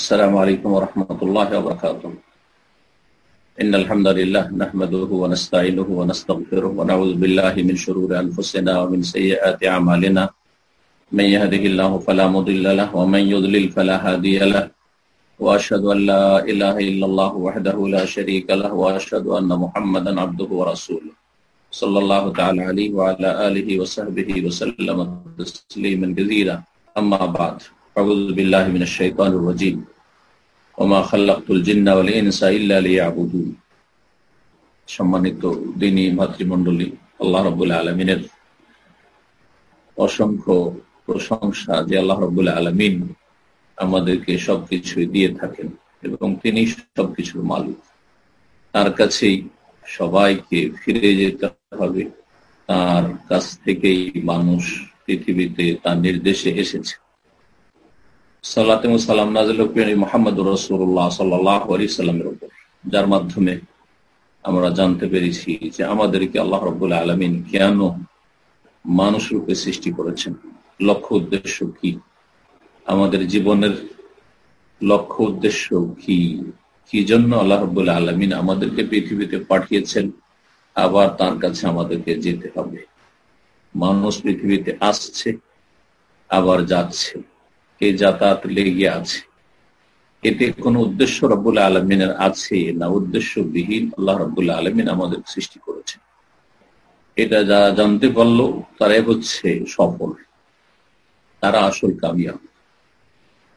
السلام علیکم ورحمۃ اللہ وبرکاتہ ان الحمد للہ نحمده ونستعینه ونستغفره ونعوذ بالله من شرور انفسنا ومن سیئات اعمالنا من يهده الله فلا مضل له ومن يضلل فلا هادي له. واشهد ان لا اله الا الله وحده لا شريك له واشهد ان محمدا عبده ورسوله. صلی اللہ تعالی علیہ وعلى آلہ وصحبہ وسلم تسلیما كثيرا اما بعد. أعوذ بالله من الشيطان الرجيم وما خلقت الجن والإنس إلا ليعبدون সম্মানিত দিনী মাতৃমণ্ডলী আল্লাহ রবুল্লা আলমিনের অসংখ্য প্রশংসা যে আল্লাহ রবুল্লা আলমিন আমাদেরকে সবকিছু দিয়ে থাকেন এবং তিনি সবকিছুর মালিক তার কাছেই সবাইকে ফিরে যেতে হবে তার কাছ থেকেই মানুষ পৃথিবীতে তার নির্দেশে এসেছে সাল্লাহ সাল্লাম নাজিল মোহাম্মদ রসুল্লাহ সাল্লাহ আলি সাল্লামের উপর, যার মাধ্যমে আমরা জানতে পেরেছি যে আমাদেরকে আল্লাহ রবুল্লা আলমিন কেন মানুষ রূপে সৃষ্টি করেছেন। লক্ষ্য উদ্দেশ্য কি? আমাদের জীবনের লক্ষ্য উদ্দেশ্য কি? কি জন্য আল্লাহ রবুল্লা আলমিন আমাদেরকে পৃথিবীতে পাঠিয়েছেন? আবার তার কাছে আমাদেরকে যেতে হবে। মানুষ পৃথিবীতে আসছে, আবার যাচ্ছে। এই যাতায়াত লেগে আছে। এতে কোন উদ্দেশ্য রব্বুল্লাহ আলমিনের আছে না উদ্দেশ্যবিহীন আল্লাহ রব্বুল্লাহ আলমিন আমাদের সৃষ্টি করেছেন। এটা যারা জানতে পারল, তারাই হচ্ছে সফল। তারা আসল কামিয়াব।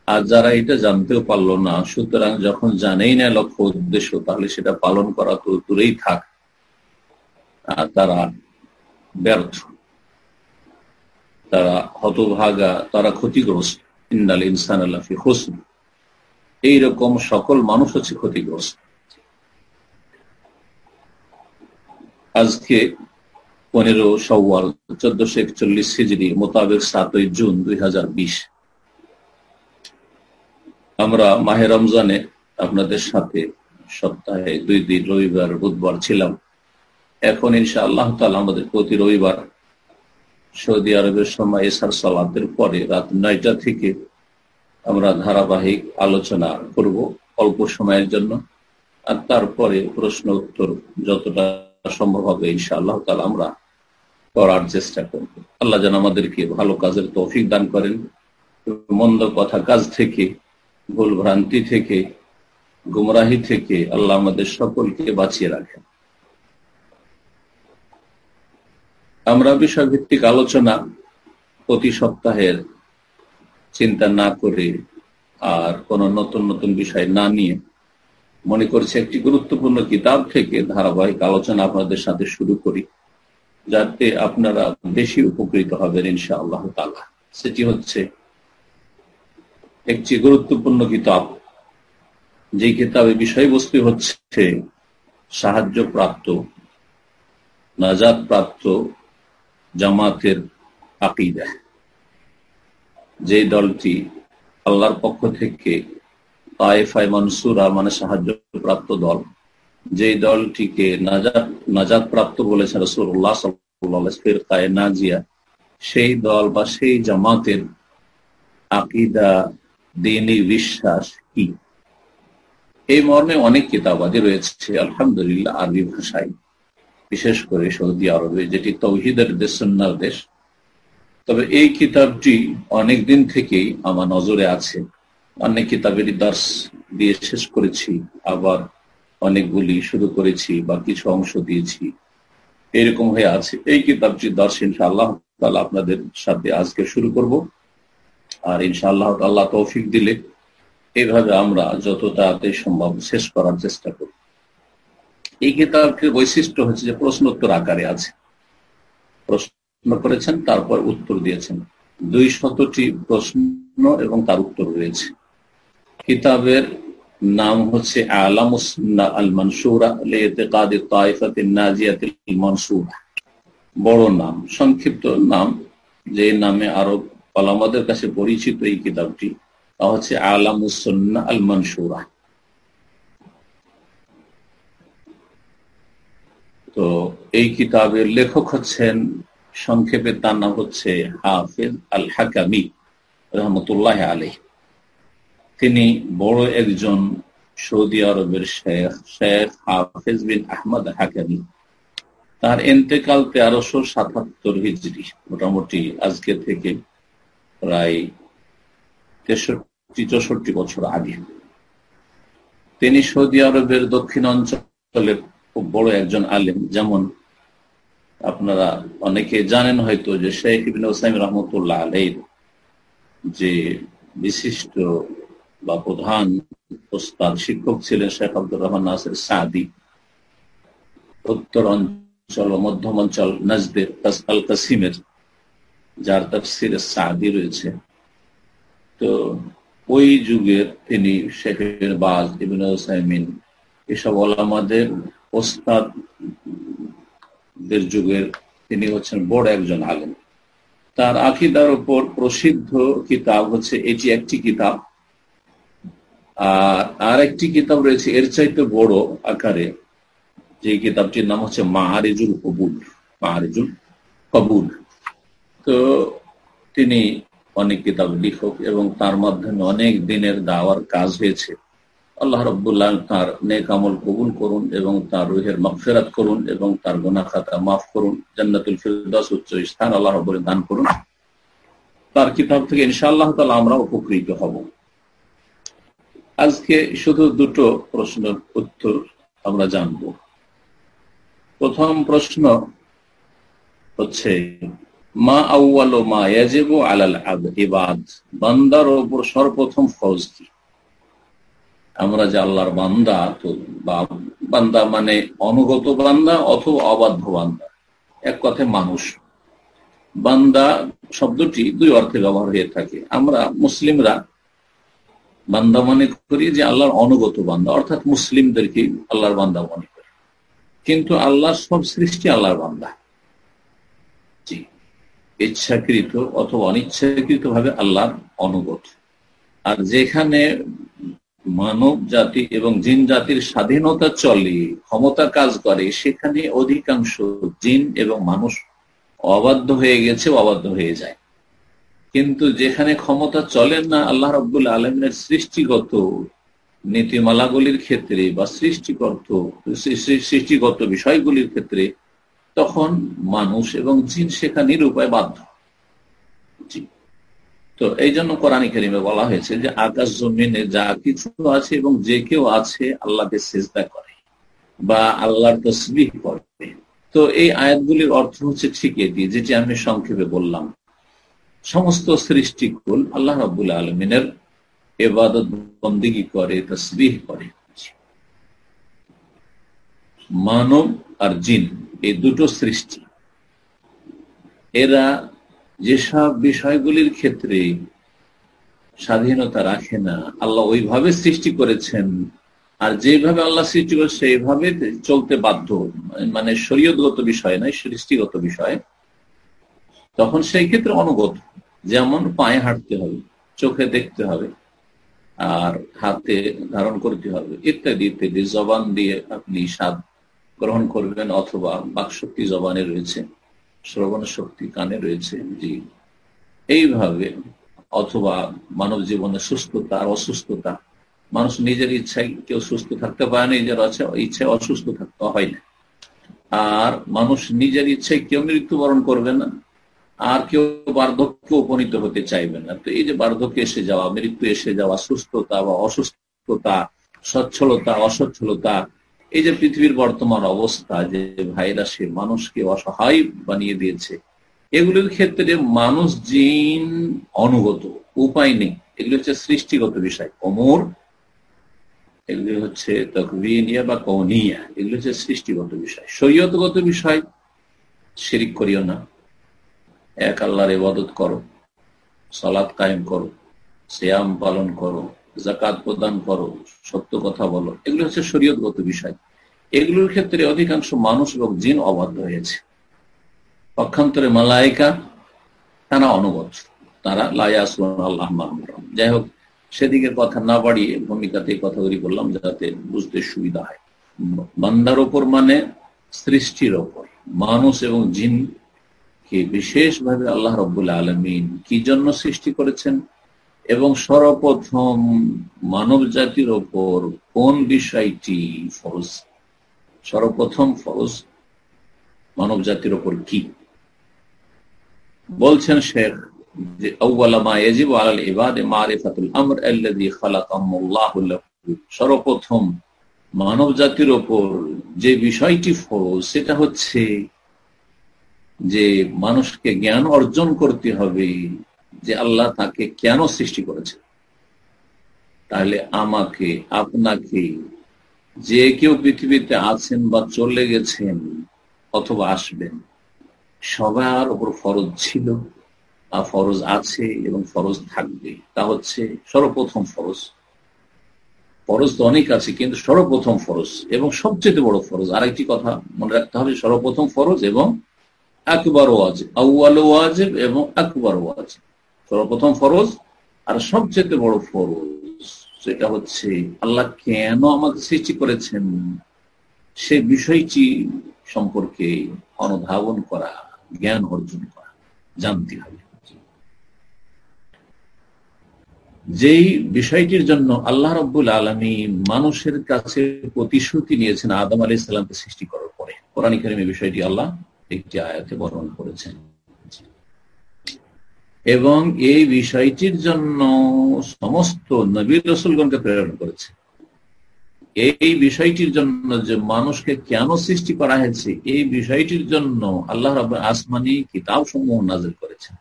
আর যারা এটা জানতেও পারল না, সুতরাং যখন জানেই না লক্ষ্য উদ্দেশ্য, তাহলে সেটা পালন করা তো দূরেই থাক। তারা ব্যর্থ। তারা হতভাগা, তারা ক্ষতিগ্রস্ত। ইন্দাল ইনসান আল্লাফি হোসন। এইরকম সকল মানুষ হচ্ছে ক্ষতিগ্রস্ত। আজকে পনেরো সওয়াল চোদ্দশো একচল্লিশ হিজড়ি মোতাবেক সাতই জুন দুই হাজার বিশ। আমরা মাহে রমজানে আপনাদের সাথে সপ্তাহে দুই দিন রবিবার, বুধবার ছিলাম। এখন ইনশা আল্লাহ তালা আমাদের প্রতি রবিবার সৌদি আরবের সময় এসার সালাতের পরে রাত নয়টা থেকে আমরা ধারাবাহিক আলোচনা করব অল্প সময়ের জন্য। আর তারপরে প্রশ্ন উত্তর যতটা সম্ভব হবে ইনশা আল্লাহ তালা আমরা করার চেষ্টা করব। আল্লাহ যেন আমাদেরকে ভালো কাজের তৌফিক দান করেন মন্দ কথা কাজ থেকে, ভুল ভ্রান্তি থেকে, গুমরাহি থেকে আল্লাহ আমাদের সকলকে বাঁচিয়ে রাখেন। আমরা বিষয়ভিত্তিক আলোচনা প্রতি সপ্তাহের চিন্তা না করে আর কোন নতুন নতুন বিষয় না নিয়ে মনে করছি একটি গুরুত্বপূর্ণ কিতাব থেকে ধারাবাহিক আলোচনা আপনাদের সাথে শুরু করি, যাতে আপনারা বেশি উপকৃত হবেন ইনশা আল্লাহ তালা সেটি হচ্ছে একটি গুরুত্বপূর্ণ কিতাব, যে কিতাবের বিষয়বস্তু হচ্ছে সাহায্য প্রাপ্ত নাজাদ প্রাপ্ত জামাতের আকিদা। যে দলটি আল্লাহর পক্ষ থেকে তাইফাই মনসুরা মানে সাহায্য প্রাপ্ত দল, যে দলটিকে নাজাদ নাজাদ প্রাপ্ত বলেছেন রসুল্লাহ সাল্লাহ নাজিয়া, সেই দল বা সেই জামাতের আকিদা, দিনী বিশ্বাস কি? এই মর্মে অনেক কিতাবাদি রয়েছে, আলহামদুলিল্লাহ আরবি ভাষায়। বিশেষ করে সৌদি আরবে, যেটি তৌহিদের দেশ সন্ন্যার দেশ। তবে এই কিতাবটি অনেক দিন থেকেই আমার নজরে আছে। অনেক কিতাবেরই দাস দিয়ে শেষ করেছি, আবার অনেকগুলি শুরু করেছি বা কিছু অংশ দিয়েছি। এরকম হয়ে আছে। এই কিতাবটি দর্শ ইনশাআল্লাহ তাহলে আপনাদের সাথে আজকে শুরু করব। আর ইনশাআল্লাহ আল্লাহ তৌফিক দিলে এভাবে আমরা যত তাড়াতাড়ি সম্ভব শেষ করার চেষ্টা করব। এই কিতাবটির বৈশিষ্ট্য হচ্ছে যে প্রশ্ন উত্তর আকারে আছে। প্রশ্ন করেছেন, তারপর উত্তর দিয়েছেন। দুই শতটি প্রশ্ন এবং তার উত্তর রয়েছে। কিতাবের নাম হচ্ছে বড় নাম, সংক্ষিপ্ত নাম, যে নামে আরও আমাদের কাছে পরিচিত এই কিতাবটি, তা হচ্ছে আলামুসন্না আল মনসুরা তো এই কিতাবের লেখক হচ্ছেন, সংক্ষেপে তার নাম হচ্ছে হাফিজ আল হাকামি রহমতুল্লাহ আলী তিনি বড় একজন সৌদি আরবের শেখ শেখ হাফেজ বিন আহমদ হাকানি তার এন্তেকাল তেরোশো সাতাত্তর হিজড়ি মোটামুটি আজকে থেকে প্রায় তেষট্টি, চৌষট্টি বছর আগে। তিনি সৌদি আরবের দক্ষিণ অঞ্চলের খুব বড় একজন আলেম, যেমন আপনারা অনেকে জানেন হয়তো যে শেখ ইবিন ওসাইম রহমতুল্লাহ আলের যে বিশিষ্ট বা প্রধান ওস্তাদ, শিক্ষক ছিলেন শেখ আব্দুর রহমান নাসের সাদি। উত্তর অঞ্চল ও মধ্যম অঞ্চল নজদের আল কাসিমের যার তফসির সাদি রয়েছে। তো ওই যুগের তিনি শেখের বাজ ইবিন ওসাইমিন এসব ওলামাদের ওস্তাদদের যুগের তিনি হচ্ছেন বড় একজন আলেম। তার আকিদার উপর প্রসিদ্ধ কিতাব হচ্ছে এটি একটি কিতাব। আর আর একটি কিতাব রয়েছে এর চাইতে বড় আকারে। যে কিতাবটির নাম হচ্ছে মাহারিজুল কবুল মাহারিজুল কবুল। তো তিনি অনেক কিতাব লিখক এবং তার মাধ্যমে অনেক দিনের দাওয়ার কাজ হয়েছে। আল্লাহ রব্দুল্লাহ তার নেক আমল কবুল করুন এবং তার রুহের মকফেরাত করুন এবং তার গোনা খাতা মাফ করুন, জান্নাতুল ফিরদাস উচ্চ স্থান আল্লাহ রব্বুল দান করুন। তার কিতাব থেকে ইনশাআল্লাহ তালা আমরা উপকৃত হব। আজকে শুধু দুটো প্রশ্নের উত্তর আমরা জানব। প্রথম প্রশ্ন হচ্ছে, মা আউ্বাল মা ইয়াজিব আলাল ইবাদ, বান্দার ওপর সর্বপ্রথম ফরজ কি? আমরা যে আল্লাহর বান্দা, তো বান্দা মানে অনুগত বান্দা অথবা অবাধ্য বান্দা। এক কথায় মানুষ। বান্দা শব্দটি দুই অর্থে ব্যবহার হয়ে থাকে। আমরা মুসলিমরা বান্দা মনে করি যে আল্লাহর অনুগত বান্দা, অর্থাৎ মুসলিমদেরকে আল্লাহর বান্দা মনে করি। কিন্তু আল্লাহর সব সৃষ্টি আল্লাহর বান্দা। জি। ইচ্ছাকৃত অথবা অনিচ্ছাকৃত ভাবে আল্লাহর অনুগত। আর যেখানে মানব জাতি এবং জিন জাতির স্বাধীনতা চলে, ক্ষমতা কাজ করে, সেখানে অধিকাংশ জিন এবং মানুষ অবাধ্য হয়ে গেছে, অবাধ্য হয়ে যায়। কিন্তু যেখানে ক্ষমতা চলেন না, আল্লাহ রব্বুল আলমিনের সৃষ্টিগত নীতিমালাগুলির ক্ষেত্রে বা সৃষ্টিগত সৃষ্টিগত বিষয়গুলির ক্ষেত্রে, তখন মানুষ এবং জিন সেখানে নিরুপায় বাধ্য। তো এই জন্য কোরআন কেরিমে বলা হয়েছে যে, আকাশ জমিনে যা কিছু আছে এবং যে কেউ আছে, আল্লাহকে চেষ্টা করে বা আল্লাহর তসবিহ করে তো এই আয়াতগুলির অর্থ হচ্ছে ঠিক এটি, যেটি আমি সংক্ষেপে বললাম। সমস্ত সৃষ্টিকুল আল্লাহ রাবুল আলমিনের এবাদত বন্দিগি করে, তসবিহ করে। মানব আর জিন, এই দুটো সৃষ্টি। এরা যেসব বিষয়গুলির ক্ষেত্রে স্বাধীনতা রাখে না, আল্লাহ ওইভাবে সৃষ্টি করেছেন। আর যেভাবে আল্লাহ সৃষ্টি করে সেইভাবে চলতে বাধ্য। মানে শরীয়তগত বিষয় নয়, সৃষ্টিগত বিষয়। তখন সেই ক্ষেত্রে অনুগত যেমন পায়ে হাঁটতে হবে, চোখে দেখতে হবে, আর হাতে ধারণ করতে হবে, ইত্যাদি ইত্যাদি। জবান দিয়ে আপনি স্বাদ গ্রহণ করবেন অথবা বাকশক্তি জবানে রয়েছে। শ্রবণ শক্তি কানে রয়েছে, জি। এইভাবে অথবা মানব জীবনে সুস্থতা আর অসুস্থতা, মানুষ নিজের ইচ্ছায় কেউ সুস্থ থাকতে পারে না, নিজের ইচ্ছায় অসুস্থ থাকতে হয় না। আর মানুষ নিজের ইচ্ছায় কেউ মৃত্যুবরণ করবে না, আর কেউ বার্ধক্য উপনীত হতে চাইবে না। তো এই যে বার্ধক্য এসে যাওয়া, মৃত্যু এসে যাওয়া, সুস্থতা বা অসুস্থতা, সচ্ছলতা, অসচ্ছলতা এই যে পৃথিবীর বর্তমান অবস্থা, যে ভাইরাসে মানুষকে অসহায় বানিয়ে দিয়েছে, এগুলির ক্ষেত্রে মানুষ জিন অনুগত, উপায় নেই। এগুলি হচ্ছে সৃষ্টিগত বিষয়। অমর, এগুলি হচ্ছে তকবিনিয়া বা কৌনিয়া এগুলি হচ্ছে সৃষ্টিগত বিষয়। শরীয়তগত বিষয়, শিরিক করিও না। এক আল্লাহর ইবাদত করো সালাদ কায়েম করো শ্যাম পালন করো জাকাত প্রদান করো, সত্য কথা বলো। এগুলো হচ্ছে শরীয়তগত বিষয়। এগুলোর ক্ষেত্রে অধিকাংশ মানুষ এবং জিন অবাধ্য হয়েছে। পক্ষান্তরে মালায়িকা, তারা অনুগত তারা লায়াসুন আল্লাহ যাই হোক সেদিকের কথা না বাড়িয়ে ভূমিকাতে কথাগুলি বললাম যাতে বুঝতে সুবিধা হয়। বান্দার ওপর মানে সৃষ্টির ওপর। মানুষ এবং জিন কে বিশেষভাবে আল্লাহ রব্বুল্লা আলমিন কি জন্য সৃষ্টি করেছেন? এবং সর্বপ্রথম মানব জাতির ওপর কোন বিষয়টি ফরজ? সর্বপ্রথম ফরজ মানব জাতির ওপর কি? বলছেন শেখ যে সর্বপ্রথম মানব জাতির ওপর যে বিষয়টি ফরজ, সেটা হচ্ছে যে মানুষকে জ্ঞান অর্জন করতে হবে যে আল্লাহ তাকে কেন সৃষ্টি করেছে? তাহলে আমাকে, আপনাকে, যে কেউ পৃথিবীতে আছেন বা চলে গেছেন অথবা আসবেন, সবার উপর ফরজ ছিল আর ফরজ আছে এবং ফরজ থাকবে। তা হচ্ছে সর্বপ্রথম ফরজ। ফরজ তো অনেক আছে, কিন্তু সর্বপ্রথম ফরজ এবং সবচেয়ে বড় ফরজ, আরেকটি কথা মনে রাখতে হবে, সর্বপ্রথম ফরজ এবং আকবর ওয়াজেব আউ্বাল ওয়াজেব এবং একবার ওয়াজেব। সর্বপ্রথম ফরজ, আর সবচেয়ে বড় ফরজ সেটা হচ্ছে আল্লাহ কেন আমাকে সৃষ্টি করেছেন? সে বিষয়টি সম্পর্কে অনুধাবন করা, জ্ঞান অর্জন করা, জানতে হবে। যেই বিষয়টির জন্য আল্লাহ রব্বুল আলমী মানুষের কাছে প্রতিশ্রুতি নিয়েছেন আদম আলি ইসলামকে সৃষ্টি করার পরে। কোরআন বিষয়টি আল্লাহ একটি আয়াতে বর্ণনা করেছেন। এবং এই বিষয়টির জন্য সমস্ত নবীর রসুলগণকে প্রেরণ করেছে। এই বিষয়টির জন্য যে মানুষকে কেন সৃষ্টি করা হয়েছে, এই বিষয়টির জন্য আল্লাহ রব আসমানি কিতাব সমূহ নাজির করেছেন।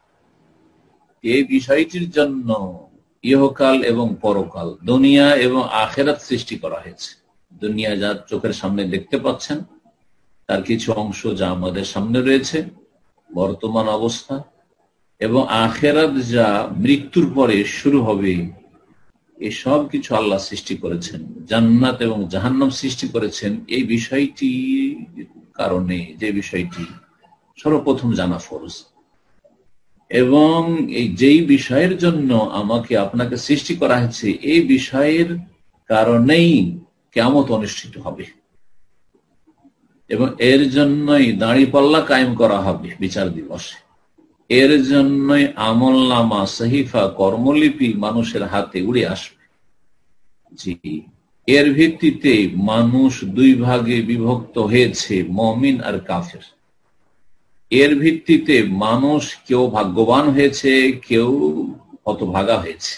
এই বিষয়টির জন্য ইহকাল এবং পরকাল, দুনিয়া এবং আখেরাত সৃষ্টি করা হয়েছে। দুনিয়া যা চোখের সামনে দেখতে পাচ্ছেন, তার কিছু অংশ যা আমাদের সামনে রয়েছে, বর্তমান অবস্থা এবং আখেরাত যা মৃত্যুর পরে শুরু হবে এসব কিছু আল্লাহ সৃষ্টি করেছেন। জান্নাত এবং জাহান্নাম সৃষ্টি করেছেন এই বিষয়টি কারণে, যে বিষয়টি সর্বপ্রথম জানা ফরজ। এবং এই যেই বিষয়ের জন্য আমাকে আপনাকে সৃষ্টি করা হয়েছে, এই বিষয়ের কারণেই কেমত অনুষ্ঠিত হবে। এবং এর জন্যই দাঁড়িপাল্লা কায়েম করা হবে বিচার দিবসে। এর জন্যই আমল নামা সহিফা, কর্মলিপি মানুষের হাতে উড়ে আসবে। জি। এর ভিত্তিতে মানুষ দুই ভাগে বিভক্ত হয়েছে, মমিন আর কাফের। এর ভিত্তিতে মানুষ কেউ ভাগ্যবান হয়েছে, কেউ হতভাগা হয়েছে।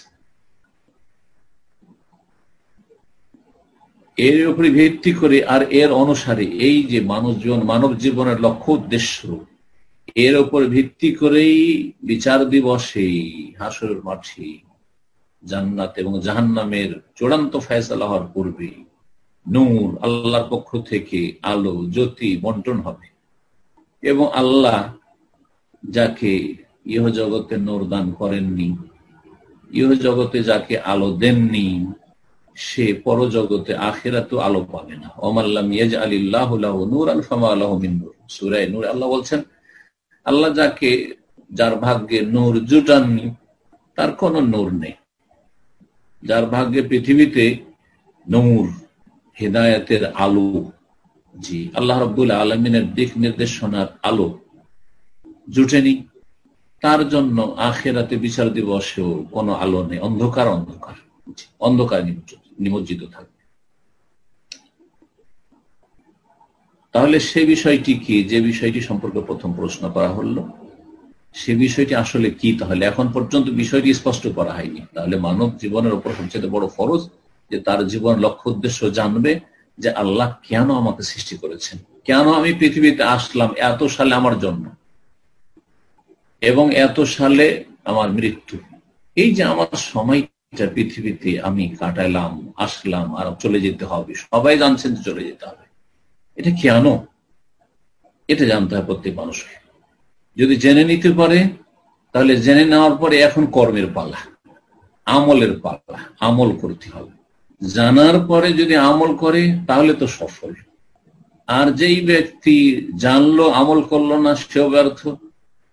এর উপরে ভিত্তি করে আর এর অনুসারে এই যে মানুষজন মানব জীবনের লক্ষ্য উদ্দেশ্য এর উপর ভিত্তি করেই বিচার দিবসে হাসর মাঠে জান্নাত এবং জাহান্নামের চূড়ান্ত ফয়সালা হওয়ার পূর্বে নূর আল্লাহর পক্ষ থেকে আলো, জ্যোতি, বন্টন হবে এবং আল্লাহ যাকে ইহ জগতে নূর দান করেননি, ইহ জগতে যাকে আলো দেননি, সে পরজগতে আখেরা তো আলো পাবে না। ওমাল্লাম ইয়াজ আলিল্লাহ নূর আলফামা আল্লাহ মিনুর সুরাই নূর আল্লাহ বলছেন আল্লাহ যাকে, যার ভাগ্যে নূর জুটাননি, তার কোন নূর নেই। যার ভাগ্যে পৃথিবীতে নূর, হেদায়তের আলো জি, আল্লাহ রব্দুল আলমিনের দিক নির্দেশনার আলো জুটেনি। তার জন্য আখেরাতে বিচার দিবসেও কোনো আলো নেই, অন্ধকার অন্ধকার। অন্ধকার নিমজ্জিত থাকবে। তাহলে সে বিষয়টি কি? যে বিষয়টি সম্পর্কে প্রথম প্রশ্ন করা হলো। সে বিষয়টি আসলে কি তাহলে? এখন পর্যন্ত বিষয়টি স্পষ্ট করা হয়নি। তাহলে মানব জীবনের উপর সবচেয়ে বড় ফরজ যে তার জীবন লক্ষ্য উদ্দেশ্য জানবে যে আল্লাহ কেন আমাকে সৃষ্টি করেছেন। কেন আমি পৃথিবীতে আসলাম এত সালে আমার জন্ম? এবং এত সালে আমার মৃত্যু? এই যে আমার সময়টা পৃথিবীতে আমি কাটাইলাম আসলাম, আর চলে যেতে হবে। সবাই জানছেন চলে যেতে হবে। এটা কেন? এটা জানতে হয় প্রত্যেক মানুষকে যদি জেনে নিতে পারে, তাহলে জেনে নেওয়ার পরে এখন কর্মের পালা, আমলের পালা, আমল করতে হবে। জানার পরে যদি আমল করে, তাহলে তো সফল। আর যেই ব্যক্তি জানলো, আমল করল না, সেও ব্যর্থ।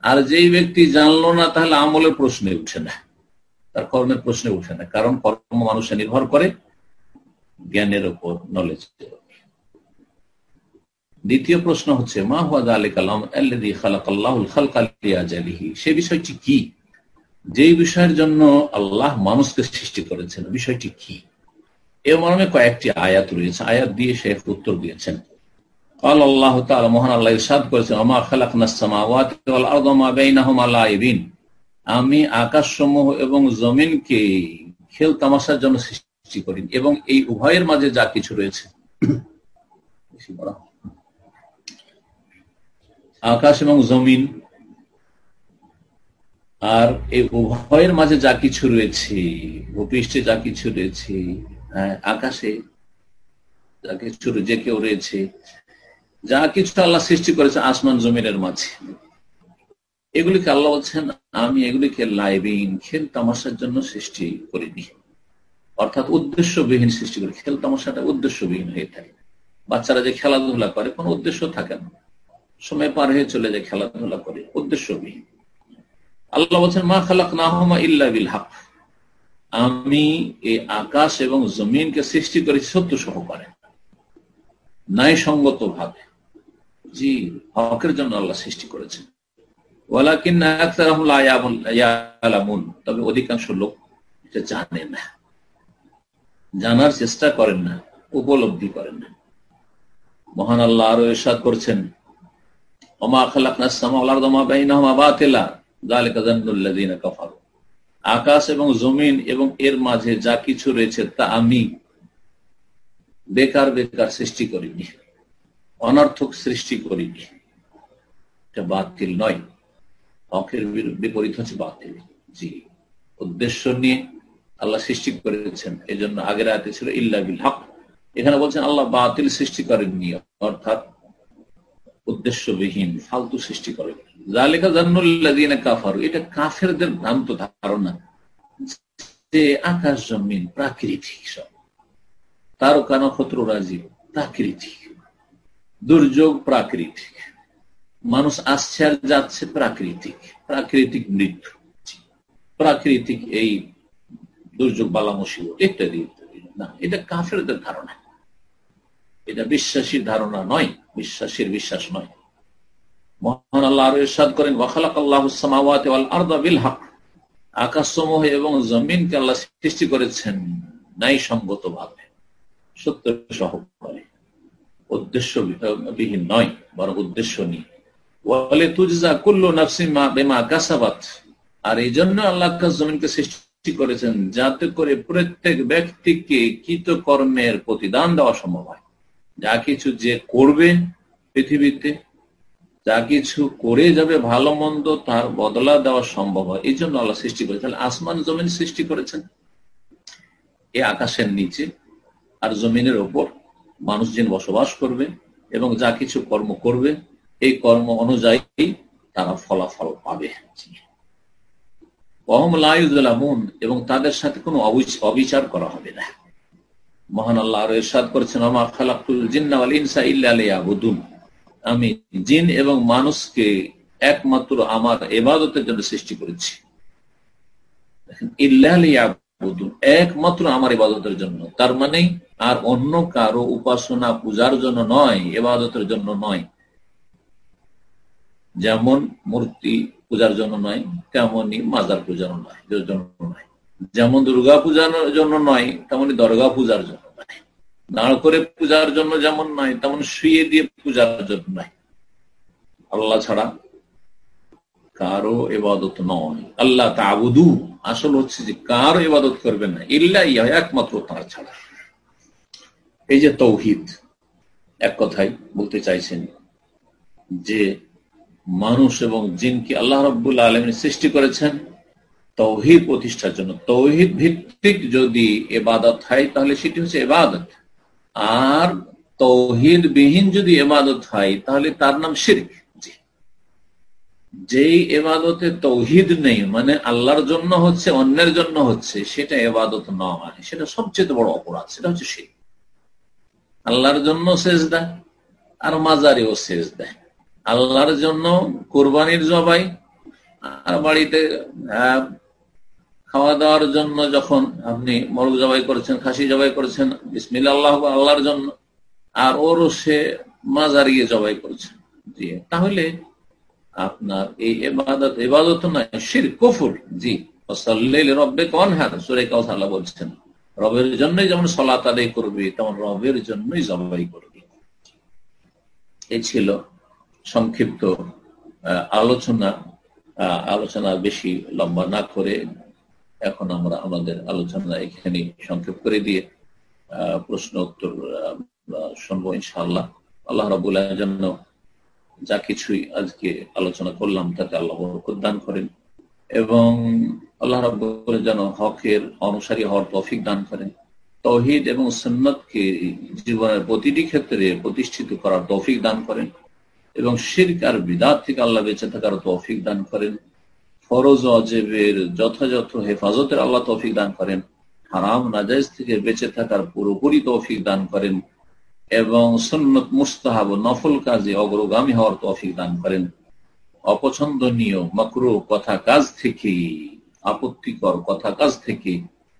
আর যেই ব্যক্তি জানলো না, তাহলে আমলের প্রশ্নে উঠে না। তার কর্মের প্রশ্নে উঠে না। কারণ কর্ম মানুষে নির্ভর করে জ্ঞানের উপর নলেজ দ্বিতীয় প্রশ্ন হচ্ছে, মা আলী কালাম সে বিষয়টি কি? যেই বিষয়ের জন্য আল্লাহ মানুষকে সৃষ্টি করেছেন, বিষয়টি কি? এ মর্মে কয়েকটি আয়াত রয়েছে। আয়াত দিয়ে উত্তর দিয়েছেন। আল্লাহ মহান আল্লাহ ইরশাদ করেছেন আমা আকাশ সমূহ এবং জমিনকে খেল তামাশার জন্য সৃষ্টি করি এবং এই উভয়ের মাঝে যা কিছু রয়েছে। আকাশ এবং জমিন আর এই উভয়ের মাঝে যা কিছু রয়েছে ভূপৃষ্ঠে যা কিছু রয়েছে হ্যাঁ, আকাশে যা কিছু যে কেউ রয়েছে যা কিছু আল্লাহ সৃষ্টি করেছে আসমান জমিনের মাঝে। এগুলিকে আল্লাহ বলছেন আমি এগুলিকে লাইবিন খেল তামাশার জন্য সৃষ্টি করিনি। অর্থাৎ উদ্দেশ্যবিহীন সৃষ্টি করি। খেল তামাশাটা উদ্দেশ্যবিহীন হয়ে থাকে। বাচ্চারা যে খেলাধুলা করে কোনো উদ্দেশ্য থাকে না। সময় পার হয়ে চলে যায় খেলাধুলা করে। উদ্দেশ্যবিহীন আল্লাহ বলছেন, মা খালাক না হমা ইল্লা বিল হক। আমি এই আকাশ এবং জমিনকে সৃষ্টি করেছি সত্য সহকারে ন্যায় সঙ্গত ভাবে জি, হকের জন্য আল্লাহ সৃষ্টি করেছেন। তবে অধিকাংশ লোক এটা জানে না। জানার চেষ্টা করেন না, উপলব্ধি করেন না। মহান আল্লাহ আরও এরশাদ করছেন আকাশ এবং জমিন এবং এর মাঝে যা কিছু রয়েছে তা আমি বেকার বেকার সৃষ্টি করিনি, অনর্থক সৃষ্টি করিনি। এটা বাতিল নয়, হকের বিপরীত হচ্ছে বাতিল। জি, উদ্দেশ্য নিয়ে আল্লাহ সৃষ্টি করেছেন এই জন্য আগের আয়তে ছিল ইল্লা বিল হক। এখানে বলছেন আল্লাহ বাতিল সৃষ্টি করেননি, অর্থাৎ উদ্দেশ্যবিহীন ফালতু সৃষ্টি করেননি এটা কাফেরদের ভ্রান্ত ধারণা যে আকাশ জমিন প্রাকৃতিক সব। তারকা নক্ষত্র রাজি, প্রাকৃতিক। দুর্যোগ প্রাকৃতিক। মানুষ আসছে আর যাচ্ছে প্রাকৃতিক। প্রাকৃতিক মৃত্যু। প্রাকৃতিক এই দুর্যোগ, বালা, মুসিবত ইত্যাদি। না, এটা কাফেরদের ধারণা। এটা বিশ্বাসীর ধারণা নয়। বিশ্বাসীর বিশ্বাস নয়। মহান আল্লাহ আরও ইরশাদ করেন ওয়াখালাক হক। আকাশসমূহ এবং জমিনকে আল্লাহ সৃষ্টি করেছেন নাই সঙ্গত ভাবে সত্য সহকারে। উদ্দেশ্য বিহীন নয়, বরং উদ্দেশ্য নিয়ে। বলে তুজা কুল্লু নাফসিমা বেমা আর এই জন্য আল্লাহ আকাশ জমিনকে সৃষ্টি করেছেন যাতে করে প্রত্যেক ব্যক্তিকে কৃতকর্মের প্রতিদান দেওয়া সম্ভব হয়। যা কিছু যে করবে পৃথিবীতে, যা কিছু করে যাবে ভালো মন্দ তার বদলা দেওয়া সম্ভব হয়। এই জন্য আল্লাহ সৃষ্টি করে তাহলে আসমান জমিন সৃষ্টি করেছেন। এ আকাশের নিচে আর জমিনের ওপর মানুষ যেন বসবাস করবে এবং যা কিছু কর্ম করবে, এই কর্ম অনুযায়ী তারা ফলাফল পাবে। এবং তাদের সাথে কোনো অবিচার করা হবে না। মহান আল্লাহ আরও এরশাদ করেছেন আমার খালাকুল জিন্না ইনসা ইল্লা আমি জিন এবং মানুষকে একমাত্র আমার এবাদতের জন্য সৃষ্টি করেছি। একমাত্র আমার ইবাদতের জন্য। তার মানে আর অন্য কারও উপাসনা পূজার জন্য নয় এবাদতের জন্য নয়। যেমন মূর্তি পূজার জন্য নয় তেমনই মাজার পূজার নয় জন্য নয়। যেমন দুর্গা পূজার জন্য নয়, তেমনি দর্গা পূজার জন্য দাঁড় করে পূজার জন্য যেমন নয়, তেমন শুয়ে দিয়ে পূজার জন্য নয়। আল্লাহ ছাড়া কারও এবাদত নয়। আল্লাহ তাবুদু, আসল হচ্ছে যে কারও এবাদত করবেন না। ইল্লা ইয়া একমাত্র তার ছাড়া। এই যে তৌহিদ, এক কথাই বলতে চাইছেন যে মানুষ এবং জিনকে আল্লাহ রব্বুল আলমিন সৃষ্টি করেছেন? তৌহিদ প্রতিষ্ঠার জন্য। তৌহিদ ভিত্তিক যদি এবাদত হয়, তাহলে সেটি হচ্ছে এবাদত। আর তৌহিদ বিহীন যদি এবাদত হয়, তাহলে তার নাম শিরিক। যেই এবাদতে তৌহিদ নেই মানে আল্লাহর জন্য হচ্ছে, অন্যের জন্য হচ্ছে, সেটা এবাদত নয়। সেটা সবচেয়ে বড় অপরাধ, সেটা হচ্ছে সেই আল্লাহর জন্য শেষ দেয় আর মাজারেও শেষ দেয় আল্লাহর জন্য কোরবানির জবাই, আর বাড়িতে খাওয়া দাওয়ার জন্য যখন আপনি মরগ জবাই করেছেন, খাসি জবাই করেছেন বিসমিল আল্লাহ আল্লাহর জন্য, আর ওর সে মাজারিয়ে জবাই করেছেন জি তাহলে আপনার এই এবাদত এবাদত নয়, শির কফুর, জি রব্বে কন হ্যাঁ সুরে কথা বলছেন, রবের জন্যই যেমন সলাত আদায় করবে, তেমন রবের জন্যই জবাই করবে। এই ছিল সংক্ষিপ্ত আলোচনা আলোচনা বেশি লম্বা না করে এখন আমরা আমাদের আলোচনা এখানে সংক্ষেপ করে দিয়ে প্রশ্ন উত্তর শুনব ইনশাআল্লাহ। আল্লাহ রাবুল্লাহ জন্য যা কিছুই আজকে আলোচনা করলাম তাতে আল্লাহ দান করেন এবং আল্লাহ রাবুল যেন হকের অনুসারী হওয়ার তফিক দান করেন। তহিদ এবং সন্ন্যতকে জীবনের প্রতিটি ক্ষেত্রে প্রতিষ্ঠিত করার তৌফিক দান করেন এবং শির্ক আর বিদাত থেকে আল্লাহ বেঁচে থাকার তৌফিক দান করেন। ফরজ অজেবের যথাযথ হেফাজতের আল্লাহ তৌফিক দান করেন, হারাম নাজাইজ থেকে বেঁচে থাকার পুরোপুরি তৌফিক দান করেন এবং সন্ন্যত মুস্তাহাব, নফল কাজে অগ্রগামী হওয়ার তৌফিক দান করেন। অপছন্দনীয়, মকরু কথা কাজ থেকে, আপত্তিকর কথা কাজ থেকে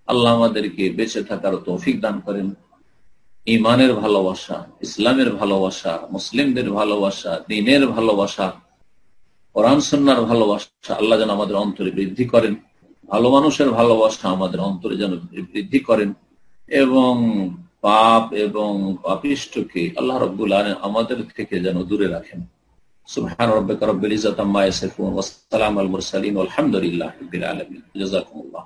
আল্লাহ আমাদেরকে বেঁচে থাকার তৌফিক দান করেন। ইমানের ভালোবাসা, ইসলামের ভালোবাসা, মুসলিমদের ভালোবাসা, দিনের ভালোবাসা কোরআন সন্ন্যার ভালোবাসা আল্লাহ যেন আমাদের অন্তরে বৃদ্ধি করেন, ভালো মানুষের ভালোবাসা আমাদের অন্তরে যেন বৃদ্ধি করেন, এবং পাপ এবং পাপিষ্টকে আল্লাহ রব্বুল আলম আমাদের থেকে যেন দূরে রাখেন। সুবহান রব্বিকা রব্বিল ইজ্জাতি আম্মা ইয়াসিফুন ওয়া সালামুল মুরসালিন ওয়ালহামদুলিল্লাহি রাব্বিল আলামিন। জাযাকুমুল্লাহ